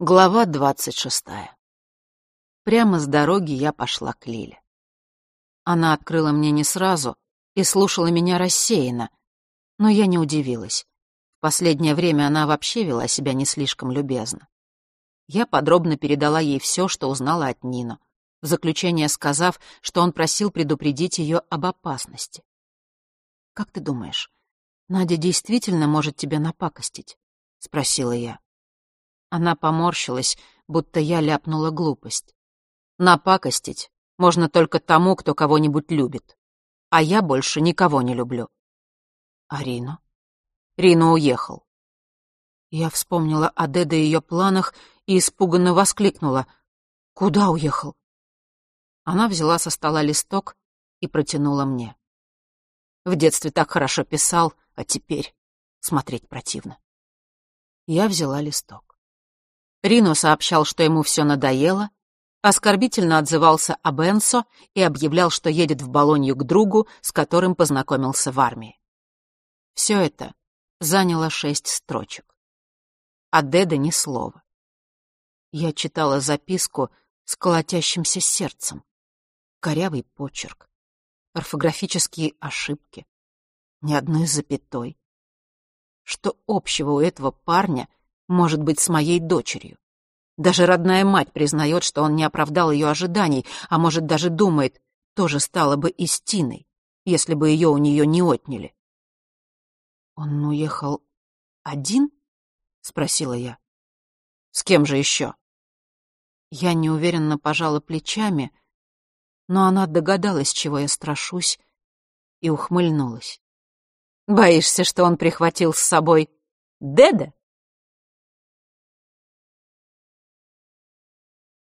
Глава двадцать шестая. Прямо с дороги я пошла к Лиле. Она открыла мне не сразу и слушала меня рассеянно, но я не удивилась. В последнее время она вообще вела себя не слишком любезно. Я подробно передала ей все, что узнала от Нино, в заключение сказав, что он просил предупредить ее об опасности. «Как ты думаешь, Надя действительно может тебя напакостить?» — спросила я. Она поморщилась, будто я ляпнула глупость. Напакостить можно только тому, кто кого-нибудь любит. А я больше никого не люблю. А Рино? Рино уехал. Я вспомнила о Деде и ее планах и испуганно воскликнула. «Куда уехал?» Она взяла со стола листок и протянула мне. В детстве так хорошо писал, а теперь смотреть противно. Я взяла листок. Рино сообщал, что ему все надоело, оскорбительно отзывался об Энсо и объявлял, что едет в Болонью к другу, с которым познакомился в армии. Все это заняло шесть строчек. А Деда ни слова. Я читала записку с колотящимся сердцем. Корявый почерк, орфографические ошибки, ни одной запятой. Что общего у этого парня может быть с моей дочерью. Даже родная мать признает, что он не оправдал ее ожиданий, а может даже думает, тоже стала бы и Стиной, если бы ее у нее не отняли. «Он уехал один?» — спросила я. «С кем же еще?» Я неуверенно пожала плечами, но она догадалась, чего я страшусь, и ухмыльнулась. «Боишься, что он прихватил с собой Деда?»